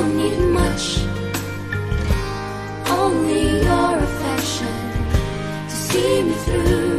don't need much, only your affection to see me through.